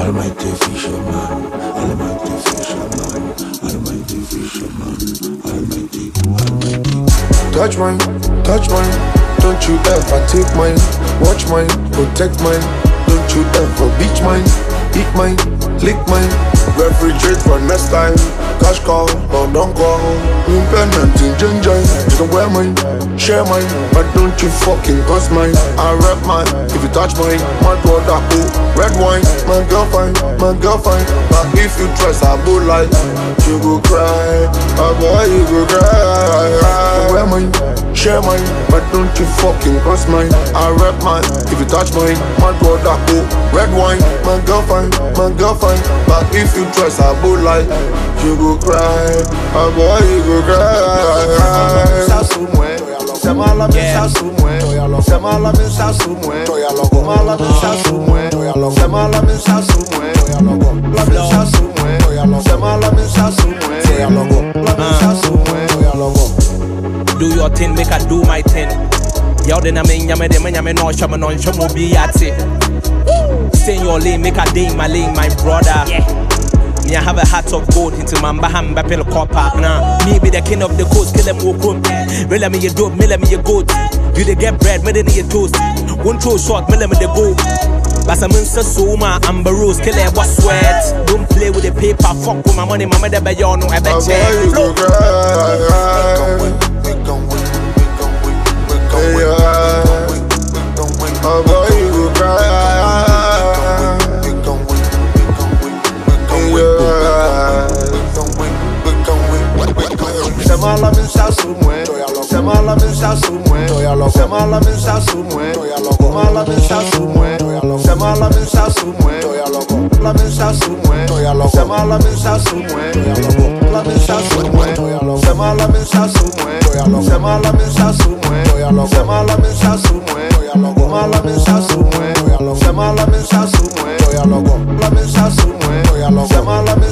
Almighty fisherman, Almighty fisherman, Almighty fisherman, Almighty, Almighty. Touch mine, touch mine. Don't you ever take mine. Watch mine, protect mine. Don't you ever beach mine, eat mine, lick mine. Refrigerate for next time. Cash call, or don't call. Independent in ginger. You can wear mine, share mine. But don't you fucking cross mine. I rap mine. If you touch mine, my brother. My girlfriend, my girlfriend. But if you trust, I go like, you go cry. Oh boy, you go cry. Wear mine, share mine. But don't you fucking cross mine. I rap mine. If you touch mine, my brother, oh, red wine. My girlfriend, my girlfriend. But if you trust, I go like, you go cry. Oh boy, you go cry. Sasumwe, Semala mi sasumwe, Semala mi sasumwe, Kumala mi sasumwe, Semala mi sasumwe, La mi sasumwe, Semala mi sasumwe, La mi sasumwe, uh. Do your thing, make I do my thing. Y'all then I mean, yame de me yame no shama no show mo be yati. Stay in your lane, make a day my lane, my brother. Me, I have a heart of gold into my baham bapel copper. Ah, nah, me be the king of the coast, kill them walk home. Rela me your dope, me me your goat. You they get bread, me then your toast. One throw short, me me the go. Basa min sa suma, amber rose, kill it, what sweat. Don't play with the paper, fuck with my money, mama y'all know, I bet Oh boy, you go cry. Sasumwe, La Semala mi llama la mesa su La mesa su Se llama la mesa su La mesa su Se llama la mesa su Se llama la mesa su Se llama la mesa su la mesa su Se llama la mesa su La mesa su Se llama la mesa